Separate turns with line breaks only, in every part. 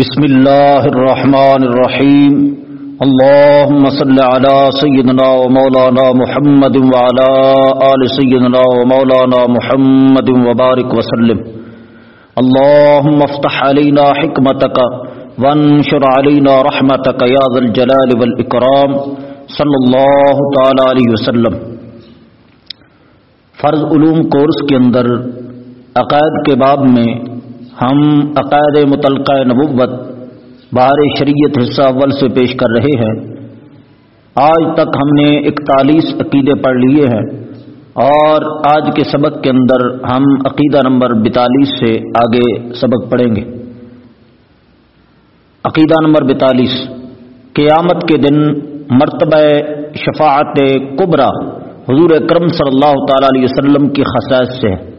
بسم الله الرحمن الرحيم اللهم صل على سيدنا ومولانا محمد وعلى آل سيدنا ومولانا محمد وبارك وسلم اللهم افتح علينا حكمتك وانشر علينا رحمتك يا ذا الجلال والإكرام صلى الله تعالى عليه وسلم۔ فرض علوم کورس کے اندر عقائد کے باب میں ہم عقائد متعلقہ نبوت، بہار شریعت حصہ اول سے پیش کر رہے ہیں۔ آج تک ہم نے اکتالیس عقیدے پڑھ لیے ہیں اور آج کے سبق کے اندر ہم عقیدہ نمبر بیتالیس سے آگے سبق پڑھیں گے۔ عقیدہ نمبر بیتالیس، قیامت کے دن مرتبہ شفاعت کبرا حضور اکرم صلی اللہ تعالی علیہ وسلم کی خصائص سے ہے۔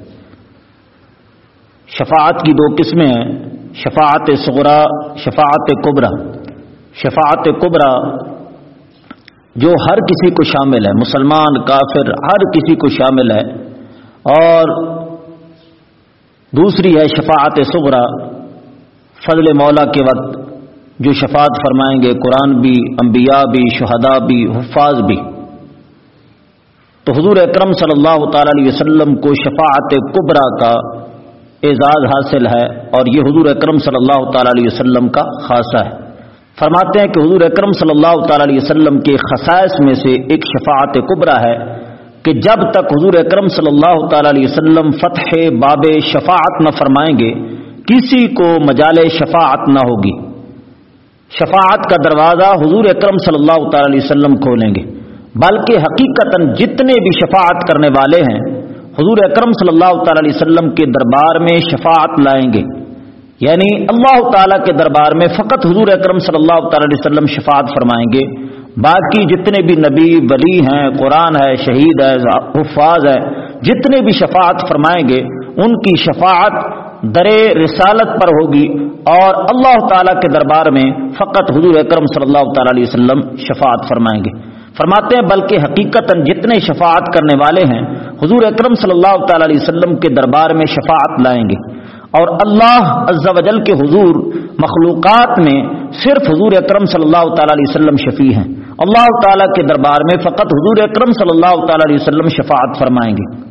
شفاعت کی دو قسمیں ہیں، شفاعت سغرا شفاعت کبرا۔ شفاعت کبرا جو ہر کسی کو شامل ہے، مسلمان، کافر، ہر کسی کو شامل ہے۔ اور دوسری ہے شفاعت سغرا فضل مولا کے وقت جو شفاعت فرمائیں گے، قرآن بھی، انبیاء بھی، شہداء بھی، حفاظ بھی۔ تو حضور اکرم صلی اللہ تعالی علیہ وسلم کو شفاعت کبرا کا اعزاز حاصل ہے اور یہ حضور اکرم صلی اللہ تعالی علیہ وسلم کا خاصہ ہے۔ فرماتے ہیں کہ حضور اکرم صلی اللہ تعالی علیہ وسلم کے خصائص میں سے ایک شفاعت کبرا ہے کہ جب تک حضور اکرم صلی اللہ تعالی علیہ وسلم فتح باب شفاعت نہ فرمائیں گے، کسی کو مجال شفاعت نہ ہوگی۔ شفاعت کا دروازہ حضور اکرم صلی اللہ تعالی علیہ وسلم کھولیں گے، بلکہ حقیقت جتنے بھی شفاعت کرنے والے ہیں حضور اکرم صلی اللہ تعالی علیہ وسلم کے دربار میں شفاعت لائیں گے۔ یعنی اللہ تعالیٰ کے دربار میں فقط حضور اکرم صلی اللہ تعالی علیہ وسلم شفاعت فرمائیں گے۔ باقی جتنے بھی نبی، ولی ہیں، قرآن ہے، شہید ہے حفاظ ہے، جتنے بھی شفاعت فرمائیں گے، ان کی شفاعت در رسالت پر ہوگی۔ اور اللہ تعالیٰ کے دربار میں فقط حضور اکرم صلی اللہ تعالی علیہ وسلم شفاعت فرمائیں گے۔ فرماتے ہیں، بلکہ حقیقت جتنے شفاعت کرنے والے ہیں، حضور اکرم صلی اللہ تعالی علیہ وسلم کے دربار میں شفاعت لائیں گے۔ اور اللہ عز و جل کے حضور مخلوقات میں صرف حضور اکرم صلی اللہ تعالی علیہ وسلم شفیع ہیں۔ اللہ تعالیٰ کے دربار میں فقط حضور اکرم صلی اللہ تعالی علیہ وسلم شفاعت فرمائیں گے۔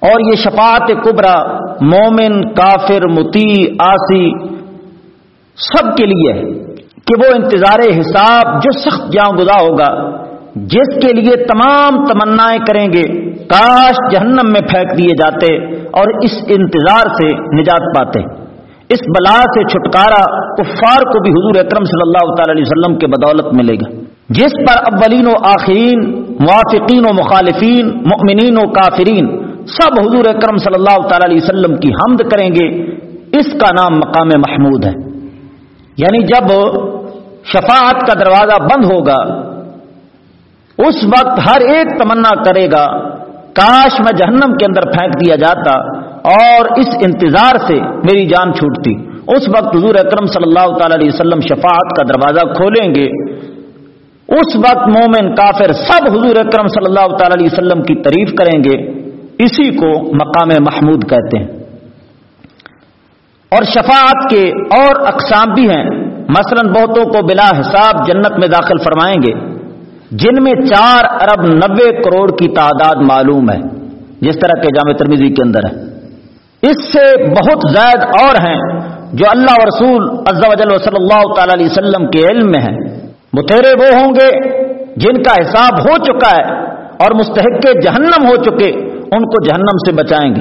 اور یہ شفاعت کبرا، مومن، کافر، متی آسی سب کے لیے ہے۔ کہ وہ انتظار حساب جو سخت جاں گزا ہوگا، جس کے لیے تمام تمنائیں کریں گے، کاش جہنم میں پھینک دیے جاتے اور اس انتظار سے نجات پاتے۔ اس بلا سے چھٹکارا کفار کو بھی حضور اکرم صلی اللہ تعالی علیہ وسلم کے بدولت ملے گا۔ جس پر اولین و آخرین، موافقین و مخالفین، مؤمنین و کافرین سب حضور اکرم صلی اللہ تعالی علیہ وسلم کی حمد کریں گے، اس کا نام مقام محمود ہے۔ یعنی جب شفاعت کا دروازہ بند ہوگا۔ اس وقت ہر ایک تمنا کرے گا۔ کاش میں جہنم کے اندر پھینک دیا جاتا اور اس انتظار سے میری جان چھوٹتی۔ اس وقت حضور اکرم صلی اللہ تعالی علیہ وسلم شفاعت کا دروازہ کھولیں گے۔ اس وقت مومن کافر سب حضور اکرم صلی اللہ تعالی علیہ وسلم کی تعریف کریں گے۔ اسی کو مقام محمود کہتے ہیں۔ اور شفاعت کے اور اقسام بھی ہیں۔ مثلا بہتوں کو بلا حساب جنت میں داخل فرمائیں گے، جن میں چار ارب نبے کروڑ کی تعداد معلوم ہے، جس طرح کے جامع ترمیزی کے اندر ہے۔ اس سے بہت زائد اور ہیں جو اللہ و رسول عز و جل صلی اللہ تعالی علیہ وسلم کے علم میں ہیں۔ بتھیرے وہ ہوں گے جن کا حساب ہو چکا ہے اور مستحق جہنم ہو چکے، ان کو جہنم سے بچائیں گے۔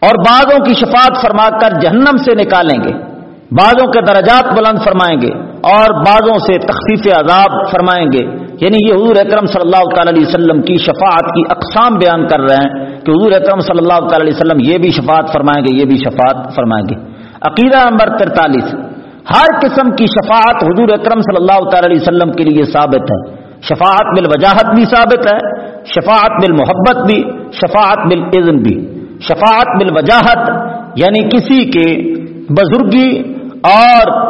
اور بعضوں کی شفاعت فرما کر جہنم سے نکالیں گے۔ بعضوں کے درجات بلند فرمائیں گے اور بعضوں سے تخفیف عذاب فرمائیں گے۔ یعنی یہ حضور اکرم صلی اللہ تعالی علیہ وسلم کی شفاعت کی اقسام بیان کر رہے ہیں کہ حضور اکرم صلی اللہ تعالی علیہ وسلم یہ بھی شفاعت فرمائیں گے، یہ بھی شفاعت فرمائیں گے۔ عقیدہ نمبر ترتالیس ہر قسم کی شفاعت حضور اکرم صلی اللہ تعالی علیہ وسلم کے لیے ثابت ہے۔ شفاعت بال وجاہت بھی ثابت ہے، شفاعت بال محبت بھی، شفاعت بال بھی۔ شفاعت بال وجاہت یعنی کسی کے بزرگی اور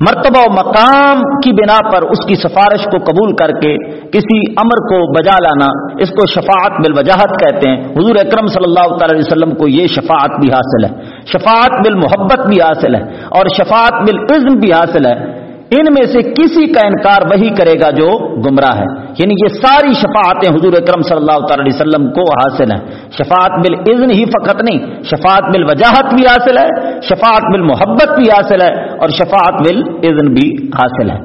مرتبہ و مقام کی بنا پر اس کی سفارش کو قبول کر کے کسی امر کو بجا لانا، اس کو شفاعت بالوجاہت کہتے ہیں۔ حضور اکرم صلی اللہ تعالی علیہ وسلم کو یہ شفاعت بھی حاصل ہے۔ شفاعت بالمحبت بھی حاصل ہے اور شفاعت بالعزم بھی حاصل ہے۔ ان میں سے کسی کا انکار وہی کرے گا جو گمراہ ہے۔ یعنی یہ ساری شفاعتیں حضور اکرم صلی اللہ تعالی علیہ وسلم کو حاصل ہیں۔ شفاعت بال ہی فقط نہیں، شفاعت بال وجاہت بھی حاصل ہے، شفاعت بال محبت بھی حاصل ہے اور شفاعت بال بھی حاصل ہے۔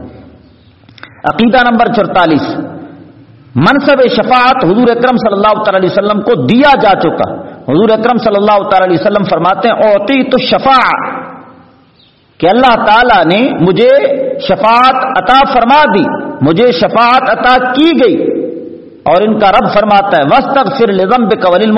عقیدہ نمبر چرتالیس منصب شفاعت حضور اکرم صلی اللہ تعالی علیہ وسلم کو دیا جا چکا۔ حضور اکرم صلی اللہ تعالی علیہ وسلم فرماتے ہیں، اوتی تو شفا کہ اللہ تعالی نے مجھے شفاعت عطا فرما دی۔ مجھے شفاعت عطا کی گئی۔ اور ان کا رب فرماتا ہے وسط فر لزم قول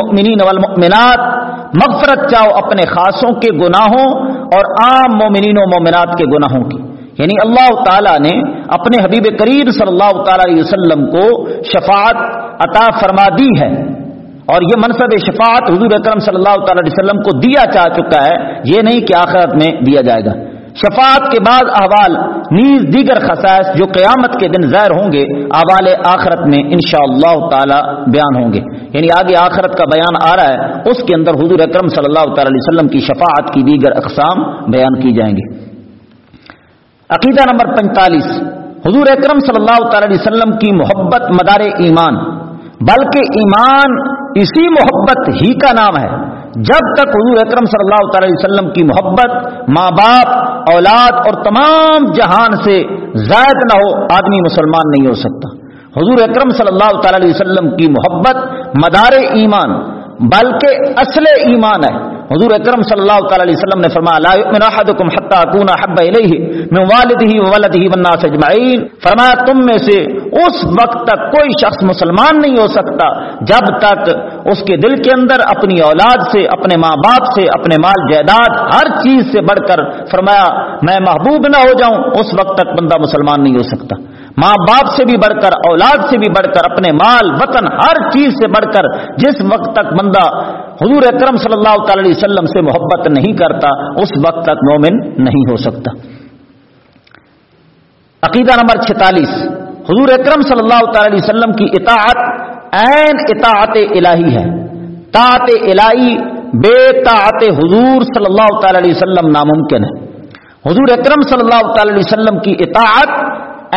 والمؤمنات۔ مغفرت چاہو اپنے خاصوں کے گناہوں اور عام مومنین و مومنات کے گناہوں کی۔ یعنی اللہ تعالیٰ نے اپنے حبیب کریم صلی اللہ تعالی علیہ وسلم کو شفاعت عطا فرما دی ہے۔ اور یہ منصب شفاعت حضور اکرم صلی اللہ تعالی علیہ وسلم کو دیا چاہ چکا ہے۔ یہ نہیں کہ آخرت میں دیا جائے گا۔ شفاعت کے بعد احوال نیز دیگر خصائص جو قیامت کے دن ظاہر ہوں گے، احوال آخرت میں انشاءاللہ اللہ تعالی بیان ہوں گے۔ یعنی آگے آخرت کا بیان آ رہا ہے، اس کے اندر حضور اکرم صلی اللہ تعالی علیہ وسلم کی شفاعت کی دیگر اقسام بیان کی جائیں گے۔ عقیدہ نمبر پینتالیس، حضور اکرم صلی اللہ تعالی علیہ وسلم کی محبت مدار ایمان، بلکہ ایمان اسی محبت ہی کا نام ہے۔ جب تک حضور اکرم صلی اللہ تعالی وسلم کی محبت، ماں باپ، اولاد اور تمام جہان سے زائد نہ ہو، آدمی مسلمان نہیں ہو سکتا۔ حضور اکرم صلی اللہ تعالی وسلم کی محبت، مدار ایمان بلکہ اصل ایمان ہے۔ حضور اکرم صلی اللہ تعالی علیہ وسلم نے فرمایا، لا یؤمن احدکم حتى اكون احب الیہ من والده وولده والناس اجمعین۔ فرمایا، تم میں سے اس وقت تک کوئی شخص مسلمان نہیں ہو سکتا جب تک اس کے دل کے اندر اپنی اولاد سے، اپنے ماں باپ سے، اپنے مال جائیداد ہر چیز سے بڑھ کر فرمایا، میں محبوب نہ ہو جاؤں، اس وقت تک بندہ مسلمان نہیں ہو سکتا۔ ماں باپ سے بھی بڑھ کر، اولاد سے بھی بڑھ کر، اپنے مال، وطن، ہر چیز سے بڑھ کر، جس وقت تک بندہ حضور اکرم صلی اللہ تعالی علیہ وسلم سے محبت نہیں کرتا، اس وقت تک مومن نہیں ہو سکتا۔ عقیدہ نمبر چھتالیس، حضور اکرم صلی اللہ تعالی علیہ وسلم کی اطاعت عین اطاعت الہی ہے۔ طاعت الہی، بے طاعت حضور صلی اللہ تعالی علیہ وسلم ناممکن ہے۔ حضور اکرم صلی اللہ تعالی علیہ وسلم کی اطاعت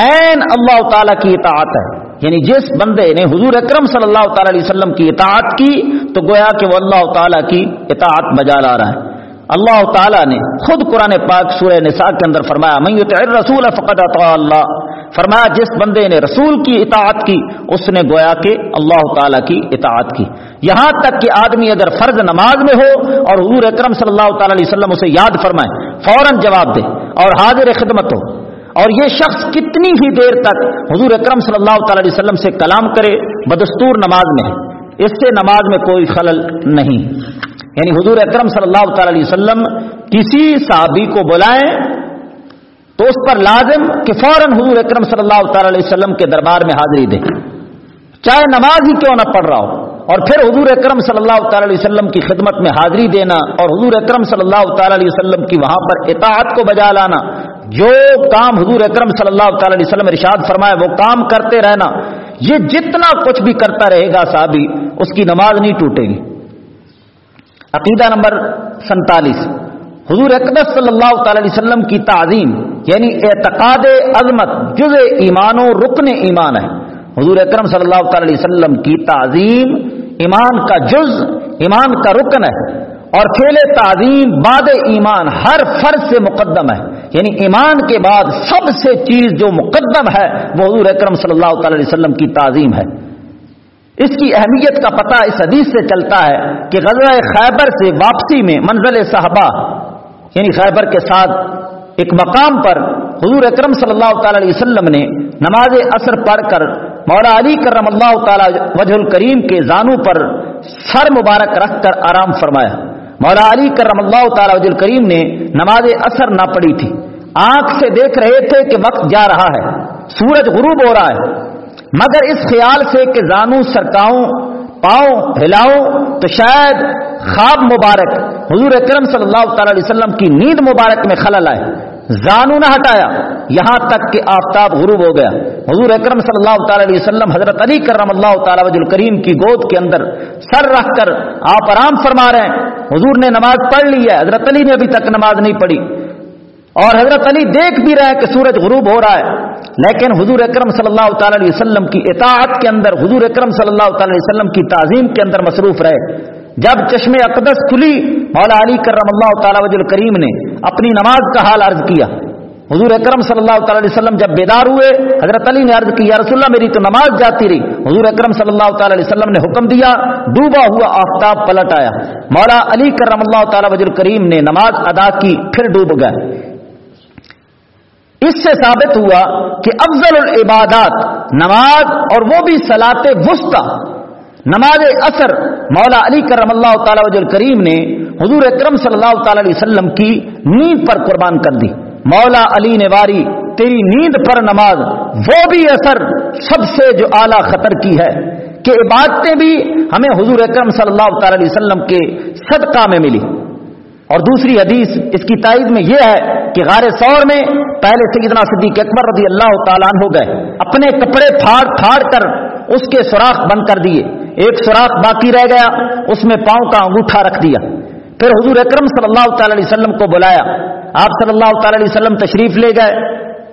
عین اللہ تعالیٰ کی اطاعت ہے۔ یعنی جس بندے نے حضور اکرم صلی اللہ تعالی علیہ وسلم کی اطاعت کی، تو گویا کہ وہ اللہ تعالیٰ کی اطاعت بجا لا رہا ہے۔ اللہ تعالیٰ نے خود قرآن پاک سورہ نساء کے اندر فرمایا میں رسول فقط اللہ۔ فرمایا، جس بندے نے رسول کی اطاعت کی، اس نے گویا کہ اللہ تعالیٰ کی اطاعت کی۔ یہاں تک کہ آدمی اگر فرض نماز میں ہو اور حضور اکرم صلی اللہ تعالی علیہ وسلم اسے یاد فرمائے، فوراً جواب دے اور حاضر خدمت ہو۔ اور یہ شخص کتنی ہی دیر تک حضور اکرم صلی اللہ تعالی علیہ وسلم سے کلام کرے، بدستور نماز میں ہے۔ اس سے نماز میں کوئی خلل نہیں۔ یعنی حضور اکرم صلی اللہ تعالی علیہ وسلم کسی صحابی کو بلائیں تو اس پر لازم کہ فوراً حضور اکرم صلی اللہ تعالی علیہ وسلم کے دربار میں حاضری دے چاہے نماز ہی کیوں نہ پڑھ رہا ہو، اور پھر حضور اکرم صلی اللہ تعالی علیہ وسلم کی خدمت میں حاضری دینا اور حضور اکرم صلی اللہ تعالی علیہ وسلم کی وہاں پر اطاعت کو بجا لانا جو کام حضور اکرم صلی اللہ تعالی علیہ وسلم ارشاد فرمائے، وہ کام کرتے رہنا۔ یہ جتنا کچھ بھی کرتا رہے گا صحابی، اس کی نماز نہیں ٹوٹے گی۔ عقیدہ نمبر سنتالیس۔ حضور اقدس صلی اللہ تعالی علیہ وسلم کی تعظیم یعنی اعتقاد عظمت، جز ایمان و رکن ایمان ہے۔ حضور اکرم صلی اللہ تعالی علیہ وسلم کی تعظیم ایمان کا جز، ایمان کا رکن ہے۔ اور کھیلے تعظیم باد ایمان ہر فرض سے مقدم ہے۔ یعنی ایمان کے بعد سب سے چیز جو مقدم ہے، وہ حضور اکرم صلی اللہ تعالی علیہ وسلم کی تعظیم ہے۔ اس کی اہمیت کا پتہ اس حدیث سے چلتا ہے کہ غزہ خیبر سے واپسی میں منزل صحابہ یعنی خیبر کے ساتھ ایک مقام پر حضور اکرم صلی اللہ تعالی علیہ وسلم نے نماز اثر پڑھ کر مولا علی کرم اللہ تعالی وجہ الکریم کے زانو پر سر مبارک رکھ کر آرام فرمایا۔ مولا علی کرم اللہ تعالی وجل کریم نے نماز اثر نہ پڑی تھی۔ آنکھ سے دیکھ رہے تھے کہ وقت جا رہا ہے، سورج غروب ہو رہا ہے۔ مگر اس خیال سے کہ زانو سرکاؤں، پاؤں ہلاؤں تو شاید خواب مبارک حضور اکرم صلی اللہ تعالی علیہ وسلم کی نیند مبارک میں خلل آئے۔ زانو نہ ہٹایا۔ یہاں تک کہ آفتاب غروب ہو گیا۔ حضور اکرم صلی اللہ تعالی علیہ وسلم حضرت علی کرم اللہ تعالی وج الکریم کی گود کے اندر سر رکھ کر آپ آرام فرما رہے ہیں۔ حضور نے نماز پڑھ لی ہے۔ حضرت علی نے ابھی تک نماز نہیں پڑھی۔ اور حضرت علی دیکھ بھی رہے ہیں کہ سورج غروب ہو رہا ہے۔ لیکن حضور اکرم صلی اللہ تعالی علیہ وسلم کی اطاعت کے اندر، حضور اکرم صلی اللہ تعالی علیہ وسلم کی تعظیم کے اندر مصروف رہے۔ جب چشم اقدس کھلی، مولا علی کرم اللہ تعالی وجل کریم نے اپنی نماز کا حال عرض کیا۔ حضور اکرم صلی اللہ تعالی علیہ وسلم جب بیدار ہوئے، حضرت علی نے عرض کی، یا رسول اللہ، میری تو نماز جاتی رہی۔ حضور اکرم صلی اللہ تعالی علیہ وسلم نے حکم دیا، ڈوبا ہوا آفتاب پلٹ آیا۔ مولا علی کرم اللہ تعالی وجل کریم نے نماز ادا کی، پھر ڈوب گئے۔ اس سے ثابت ہوا کہ افضل العبادات نماز اور وہ بھی سلاط وسطی نماز اثر مولا علی کرم اللہ تعالی وجل کریم نے حضور اکرم صلی اللہ تعالی علیہ وسلم کی نیند پر قربان کر دی۔ مولا علی نے واری، تیری نیند پر نماز، وہ بھی اثر سب سے جو اعلی خطر کی ہے کہ عبادتیں بھی ہمیں حضور اکرم صلی اللہ تعالی علیہ وسلم کے صدقہ میں ملی۔ اور دوسری حدیث اس کی تائید میں یہ ہے کہ غار سور میں پہلے سیدنا صدیق اکبر رضی اللہ تعالیٰ ہو گئے۔ اپنے کپڑے پھاڑ پھاڑ کر اس کے سوراخ بند کر دیے۔ ایک سوراخ باقی رہ گیا، اس میں پاؤں کا انگوٹھا رکھ دیا۔ پھر حضور اکرم صلی اللہ تعالی علیہ وسلم کو بلایا۔ آپ صلی اللہ تعالی علیہ وسلم تشریف لے گئے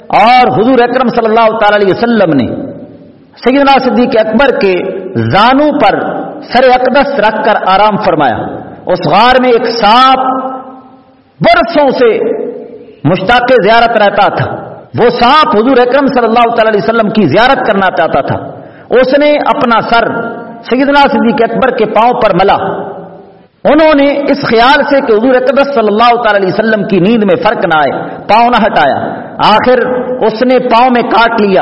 اور حضور اکرم صلی اللہ تعالی علیہ وسلم نے سیدنا صدیق اکبر کے زانو پر سر اقدس رکھ کر آرام فرمایا۔ اس غار میں ایک سانپ برسوں سے مشتاق زیارت رہتا تھا۔ وہ سانپ حضور اکرم صلی اللہ تعالی علیہ وسلم کی زیارت کرنا چاہتا تھا۔ اس نے اپنا سر سیدنا صدیق اکبر کے پاؤں پر ملا۔ انہوں نے اس خیال سے کہ حضور اقدس صلی اللہ تعالی علیہ وسلم کی نیند میں فرق نہ آئے، پاؤں نہ ہٹایا۔ آخر اس نے پاؤں میں کاٹ لیا۔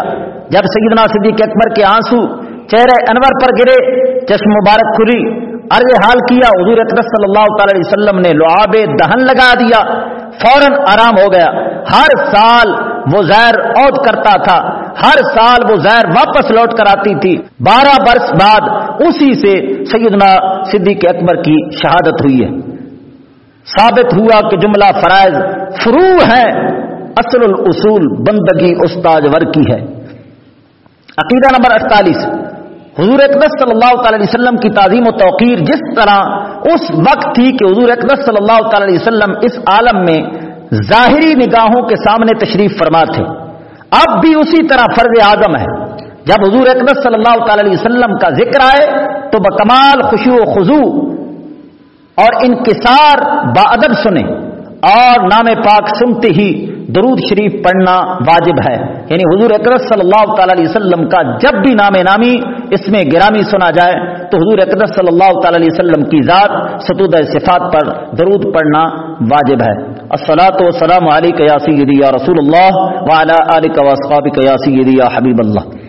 جب سیدنا صدیق اکبر کے آنسو چہرے انور پر گرے، چشم مبارک کھلی۔ عرض حال کیا، حضور اقدس صلی اللہ تعالی علیہ وسلم نے لعاب دہن لگا دیا۔ فوراً آرام ہو گیا۔ ہر سال وہ زہر عود کرتا تھا۔ ہر سال وہ زہر واپس لوٹ کر آتی تھی۔ بارہ برس بعد اسی سے سیدنا صدیق اکبر کی شہادت ہوئی ہے۔ ثابت ہوا کہ جملہ فرائض فرو ہے اصل الاصول بندگی استاج ور کی ہے۔ عقیدہ نمبر اڑتالیس حضور اقدس صلی اللہ تعالی علیہ وسلم کی تعظیم و توقیر جس طرح اس وقت تھی کہ حضور اقدس صلی اللہ تعالی علیہ وسلم اس عالم میں ظاہری نگاہوں کے سامنے تشریف فرما تھے۔ اب بھی اسی طرح فرض اعظم ہے۔ جب حضور اقدس صلی اللہ تعالی علیہ وسلم کا ذکر آئے تو بکمال خوشی و خضو اور انکسار با ادب سنیں اور نام پاک سنتے ہی درود شریف پڑھنا واجب ہے۔ یعنی حضور اقدس صلی اللہ تعالی علیہ وسلم کا جب بھی نام نامی اس میں گرامی سنا جائے تو حضور اقدس صلی اللہ تعالی علیہ وسلم کی ذات ستود صفات پر درود پڑھنا واجب ہے۔ السلاۃ وسلام علیہ یا سیدی یا رسول اللہ وعلی آلک واصحابک یا سیدی یا حبیب اللہ۔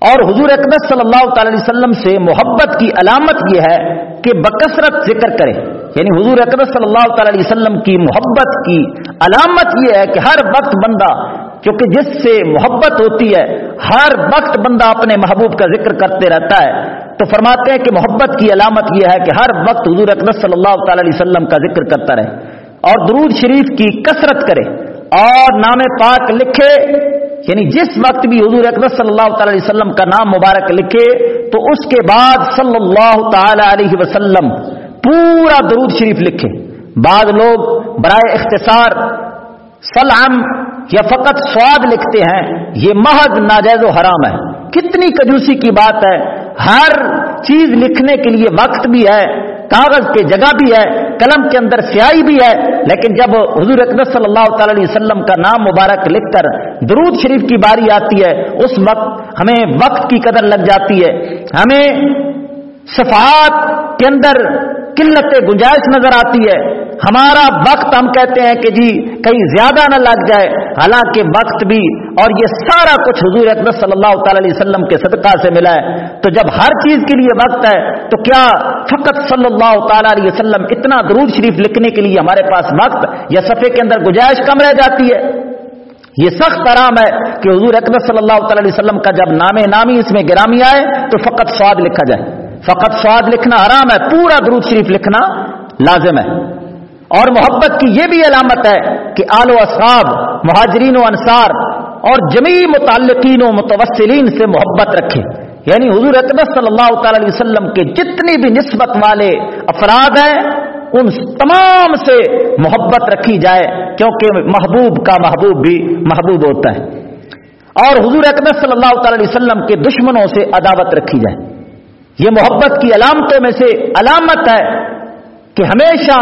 اور حضور اقدس صلی اللہ تعالی علیہ وسلم سے محبت کی علامت یہ ہے کہ بکثرت ذکر کرے یعنی حضور اقدس صلی اللہ تعالی علیہ وسلم کی محبت کی علامت یہ ہے کہ ہر وقت بندہ، کیونکہ جس سے محبت ہوتی ہے، ہر وقت بندہ اپنے محبوب کا ذکر کرتے رہتا ہے۔ تو فرماتے ہیں کہ محبت کی علامت یہ ہے کہ ہر وقت حضور اقدس صلی اللہ تعالی علیہ وسلم کا ذکر کرتا رہے۔ اور درود شریف کی کثرت کرے۔ اور نام پاک لکھے۔ یعنی جس وقت بھی حضور اقدس صلی اللہ تعالی علیہ وسلم کا نام مبارک لکھے، تو اس کے بعد صلی اللہ تعالی علیہ وسلم پورا درود شریف لکھے۔ بعض لوگ برائے اختصار سلام یا فقط سواد لکھتے ہیں، یہ محض ناجائز و حرام ہے۔ کتنی کجوسی کی بات ہے۔ ہر چیز لکھنے کے لیے وقت بھی ہے۔ کاغذ کی جگہ بھی ہے، قلم کے اندر سیاہی بھی ہے، لیکن جب حضور اقدس صلی اللہ تعالی علیہ وسلم کا نام مبارک لکھ کر درود شریف کی باری آتی ہے، اس وقت ہمیں وقت کی قدر لگ جاتی ہے۔ ہمیں صفات کے اندر قلت گنجائش نظر آتی ہے۔ ہمارا وقت ہم کہتے ہیں کہ جی کہیں زیادہ نہ لگ جائے۔ حالانکہ وقت بھی اور یہ سارا کچھ حضور اکبر صلی اللہ تعالی علیہ وسلم کے صدقہ سے ملا ہے۔ تو جب ہر چیز کے لیے وقت ہے تو کیا فقط صلی اللہ تعالی علیہ وسلم اتنا درود شریف لکھنے کے لیے ہمارے پاس وقت یا صفحے کے اندر گنجائش کم رہ جاتی ہے؟ یہ سخت آرام ہے کہ حضور اکبر صلی اللہ تعالی علیہ وسلم کا جب نام نامی اس میں گرامی آئے تو فقط سواد لکھا جائے۔ فقط سواد لکھنا آرام ہے، پورا درود شریف لکھنا لازم ہے۔ اور محبت کی یہ بھی علامت ہے کہ آل و اصحاب، مہاجرین و انصار اور جمی متعلقین و متوسلین سے محبت رکھے۔ یعنی حضور اقدس صلی اللہ تعالی علیہ وسلم کے جتنی بھی نسبت والے افراد ہیں، ان تمام سے محبت رکھی جائے، کیونکہ محبوب کا محبوب بھی محبوب ہوتا ہے۔ اور حضور اقدس صلی اللہ تعالی علیہ وسلم کے دشمنوں سے عداوت رکھی جائے۔ یہ محبت کی علامتوں میں سے علامت ہے کہ ہمیشہ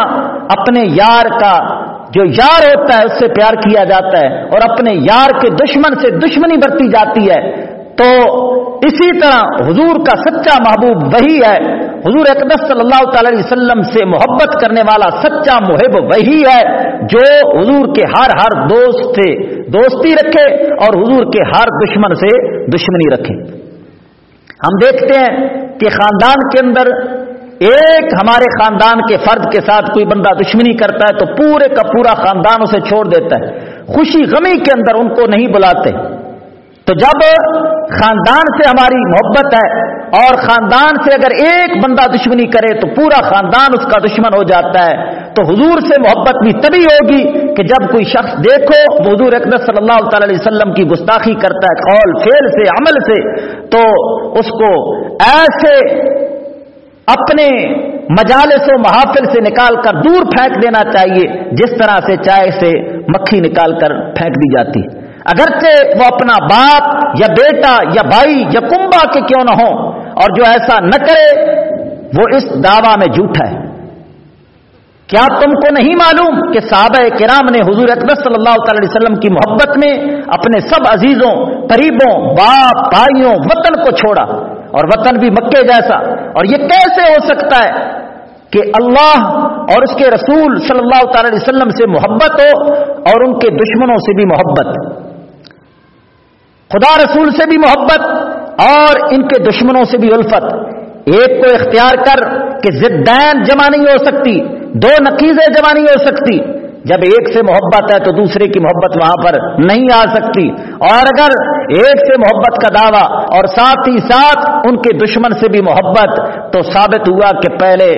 اپنے یار کا جو یار ہوتا ہے، اس سے پیار کیا جاتا ہے اور اپنے یار کے دشمن سے دشمنی برتی جاتی ہے۔ تو اسی طرح حضور کا سچا محبوب وہی ہے۔ حضور اقدس صلی اللہ تعالی علیہ وسلم سے محبت کرنے والا سچا محب وہی ہے جو حضور کے ہر ہر دوست سے دوستی رکھے اور حضور کے ہر دشمن سے دشمنی رکھے۔ ہم دیکھتے ہیں کہ خاندان کے اندر ایک ہمارے خاندان کے فرد کے ساتھ کوئی بندہ دشمنی کرتا ہے تو پورے کا پورا خاندان اسے چھوڑ دیتا ہے۔ خوشی غمی کے اندر ان کو نہیں بلاتے۔ تو جب خاندان سے ہماری محبت ہے اور خاندان سے اگر ایک بندہ دشمنی کرے تو پورا خاندان اس کا دشمن ہو جاتا ہے۔ تو حضور سے محبت بھی تبھی ہوگی کہ جب کوئی شخص دیکھو حضور اقدس صلی اللہ تعالی علیہ وسلم کی گستاخی کرتا ہے قول فیل سے، عمل سے، تو اس کو ایسے اپنے مجالس و محافل سے نکال کر دور پھینک دینا چاہیے، جس طرح سے چائے سے مکھی نکال کر پھینک دی جاتی۔ اگرچہ وہ اپنا باپ یا بیٹا یا بھائی یا کنبا کے کیوں نہ ہو اور جو ایسا نہ کرے، وہ اس دعوی میں جھوٹا ہے۔ کیا تم کو نہیں معلوم کہ صحابہ کرام نے حضور اکبر صلی اللہ تعالی وسلم کی محبت میں اپنے سب عزیزوں، قریبوں، باپ، بھائیوں، وطن کو چھوڑا؟ اور وطن بھی مکے جیسا۔ اور یہ کیسے ہو سکتا ہے کہ اللہ اور اس کے رسول صلی اللہ تعالی وسلم سے محبت ہو اور ان کے دشمنوں سے بھی محبت؟ خدا رسول سے بھی محبت اور ان کے دشمنوں سے بھی الفت۔ ایک کو اختیار کر کہ زدین جمع نہیں ہو سکتی، دو نقیزیں جمع نہیں ہو سکتی۔ جب ایک سے محبت ہے تو دوسرے کی محبت وہاں پر نہیں آ سکتی۔ اور اگر ایک سے محبت کا دعویٰ اور ساتھ ہی ساتھ ان کے دشمن سے بھی محبت، تو ثابت ہوا کہ پہلے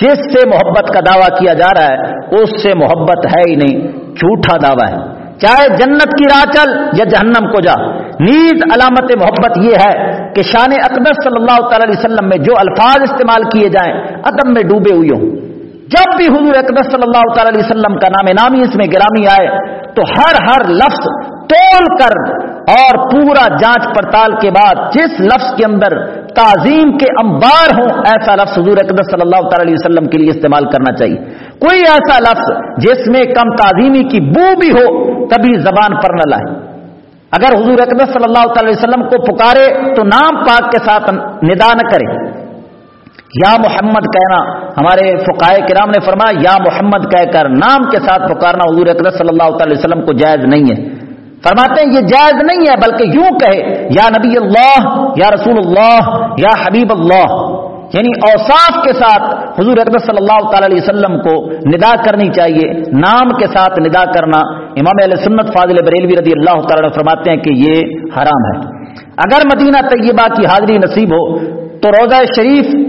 جس سے محبت کا دعویٰ کیا جا رہا ہے، اس سے محبت ہے ہی نہیں۔ جھوٹا دعویٰ ہے۔ چاہے جنت کی راہ چل یا جہنم کو جا۔ نیز علامت محبت یہ ہے کہ شان اکبر صلی اللہ تعالی وسلم میں جو الفاظ استعمال کیے جائیں، ادب میں ڈوبے ہوئے ہوں۔ جب بھی حضور اکبر صلی اللہ تعالی علیہ وسلم کا نام نامی اس میں گرامی آئے، تو ہر ہر لفظ تول کر اور پورا جانچ پڑتال کے بعد جس لفظ کے اندر تعظیم کے انبار ہوں، ایسا لفظ حضور اکبر صلی اللہ تعالی علیہ وسلم کے لیے استعمال کرنا چاہیے۔ کوئی ایسا لفظ جس میں کم تعظیمی کی بو بھی ہو کبھی زبان پر نہ لائے۔ اگر حضور اکبر صلی اللہ تعالی وسلم کو پکارے تو نام پاک کے ساتھ ندا نہ کرے۔ یا محمد کہنا، ہمارے فقائے کرام نے فرمایا، یا محمد کہہ کر نام کے ساتھ پکارنا حضور اکرت صلی اللہ تعالی وسلم کو جائز نہیں ہے۔ فرماتے ہیں، یہ جائز نہیں ہے، بلکہ یوں کہے، یا نبی اللہ، یا رسول اللہ، یا حبیب اللہ۔ یعنی اوصاف کے ساتھ حضور اکبر صلی اللہ تعالی علیہ وسلم کو ندا کرنی چاہیے، نام کے ساتھ ندا کرنا۔ امام علیہ سنت فاضل بریلوی رضی اللہ تعالی فرماتے ہیں کہ یہ حرام ہے۔ اگر مدینہ طیبہ کی حاضری نصیب ہو، تو روزہ شریف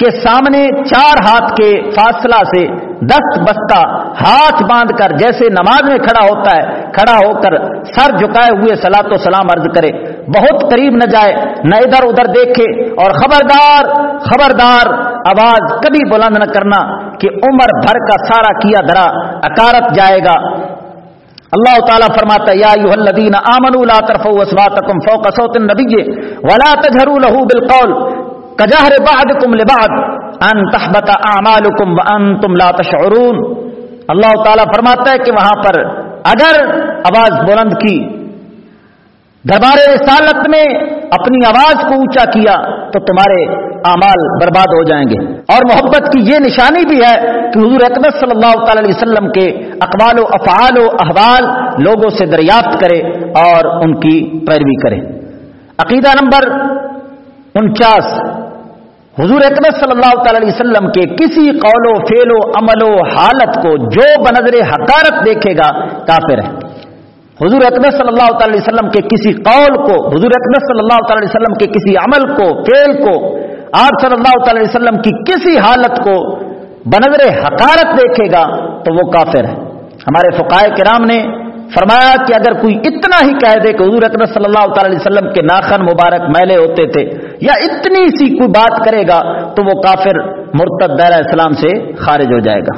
کے سامنے چار ہاتھ کے فاصلہ سے دست بستہ ہاتھ باندھ کر جیسے نماز میں کھڑا ہوتا ہے، کھڑا ہو کر سر جھکائے ہوئے سلاۃ و سلام عرض کرے۔ بہت قریب نہ جائے، نہ ادھر ادھر دیکھے۔ اور خبردار خبردار آواز کبھی بلند نہ کرنا کہ عمر بھر کا سارا کیا دھرا اکارت جائے گا۔ اللہ تعالیٰ فرماتا یا الذین آمنوا لا ترفعوا اصواتکم فوق صوت النبی ولا تجهروا له بالقول۔ کجہر باد کم لباد ان تحبت اعمال کم ان تم لا تشعرون. اللہ تعالیٰ فرماتا ہے کہ وہاں پر اگر آواز بلند کی، دربار رسالت میں اپنی آواز کو اونچا کیا تو تمہارے اعمال برباد ہو جائیں گے۔ اور محبت کی یہ نشانی بھی ہے کہ حضور اکبر صلی اللہ تعالی علیہ وسلم کے اقوال و افعال و احوال لوگوں سے دریافت کرے اور ان کی پیروی کرے۔ عقیدہ نمبر انچاس حضور اکبر صلی اللہ تعالی علیہ وسلم کے کسی قول و فیل و عمل و حالت کو جو بنظر حقارت دیکھے گا، کافر ہے۔ حضور اکبر صلی اللہ تعالی وسلم کے کسی قول کو، حضور اکبر صلی اللہ تعالی وسلم کے کسی عمل کو فیل کو، آپ صلی اللہ تعالی وسلم کی کسی حالت کو بنظر حقارت دیکھے گا، تو وہ کافر ہے۔ ہمارے فقائے کرام نے فرمایا کہ اگر کوئی اتنا ہی کہہ دے کہ حضور اکبر صلی اللہ تعالی وسلم کے ناخن مبارک میلے ہوتے تھے یا اتنی سی کوئی بات کرے گا تو وہ کافر مرتد دائرہ اسلام سے خارج ہو جائے گا۔